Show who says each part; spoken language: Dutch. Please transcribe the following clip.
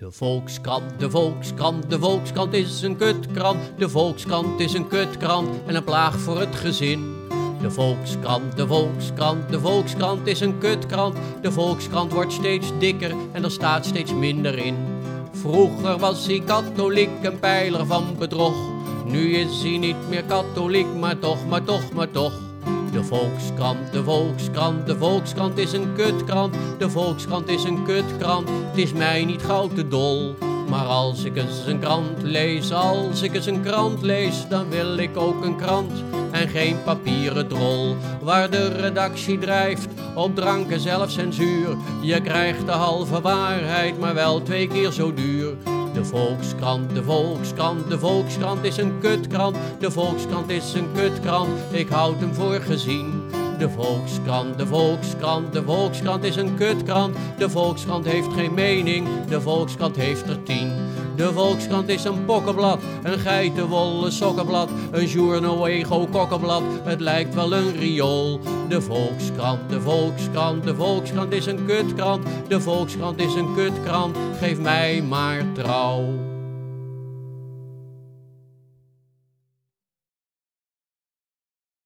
Speaker 1: De Volkskrant, de Volkskrant, de Volkskrant is een kutkrant. De Volkskrant is een kutkrant en een plaag voor het gezin. De Volkskrant, de Volkskrant, de Volkskrant is een kutkrant. De Volkskrant wordt steeds dikker en er staat steeds minder in. Vroeger was hij katholiek, een pijler van bedrog. Nu is hij niet meer katholiek, maar toch, maar toch, maar toch. De Volkskrant, de Volkskrant, de Volkskrant is een kutkrant. De Volkskrant is een kutkrant, het is mij niet gauw te dol. Maar als ik eens een krant lees, als ik eens een krant lees, dan wil ik ook een krant en geen papieren drol. Waar de redactie drijft op drank en zelfcensuur. Je krijgt de halve waarheid, maar wel twee keer zo duur. De Volkskrant, de Volkskrant, de Volkskrant is een kutkrant. De Volkskrant is een kutkrant, ik houd hem voor gezien. De Volkskrant, de Volkskrant, de Volkskrant is een kutkrant. De Volkskrant heeft geen mening, de Volkskrant heeft er tien. De Volkskrant is een pokkenblad, een geitenwolle sokkenblad, een journal ego kokkenblad, het lijkt wel een riool. De Volkskrant, de Volkskrant, de Volkskrant is een kutkrant, de Volkskrant is een kutkrant, geef mij maar trouw.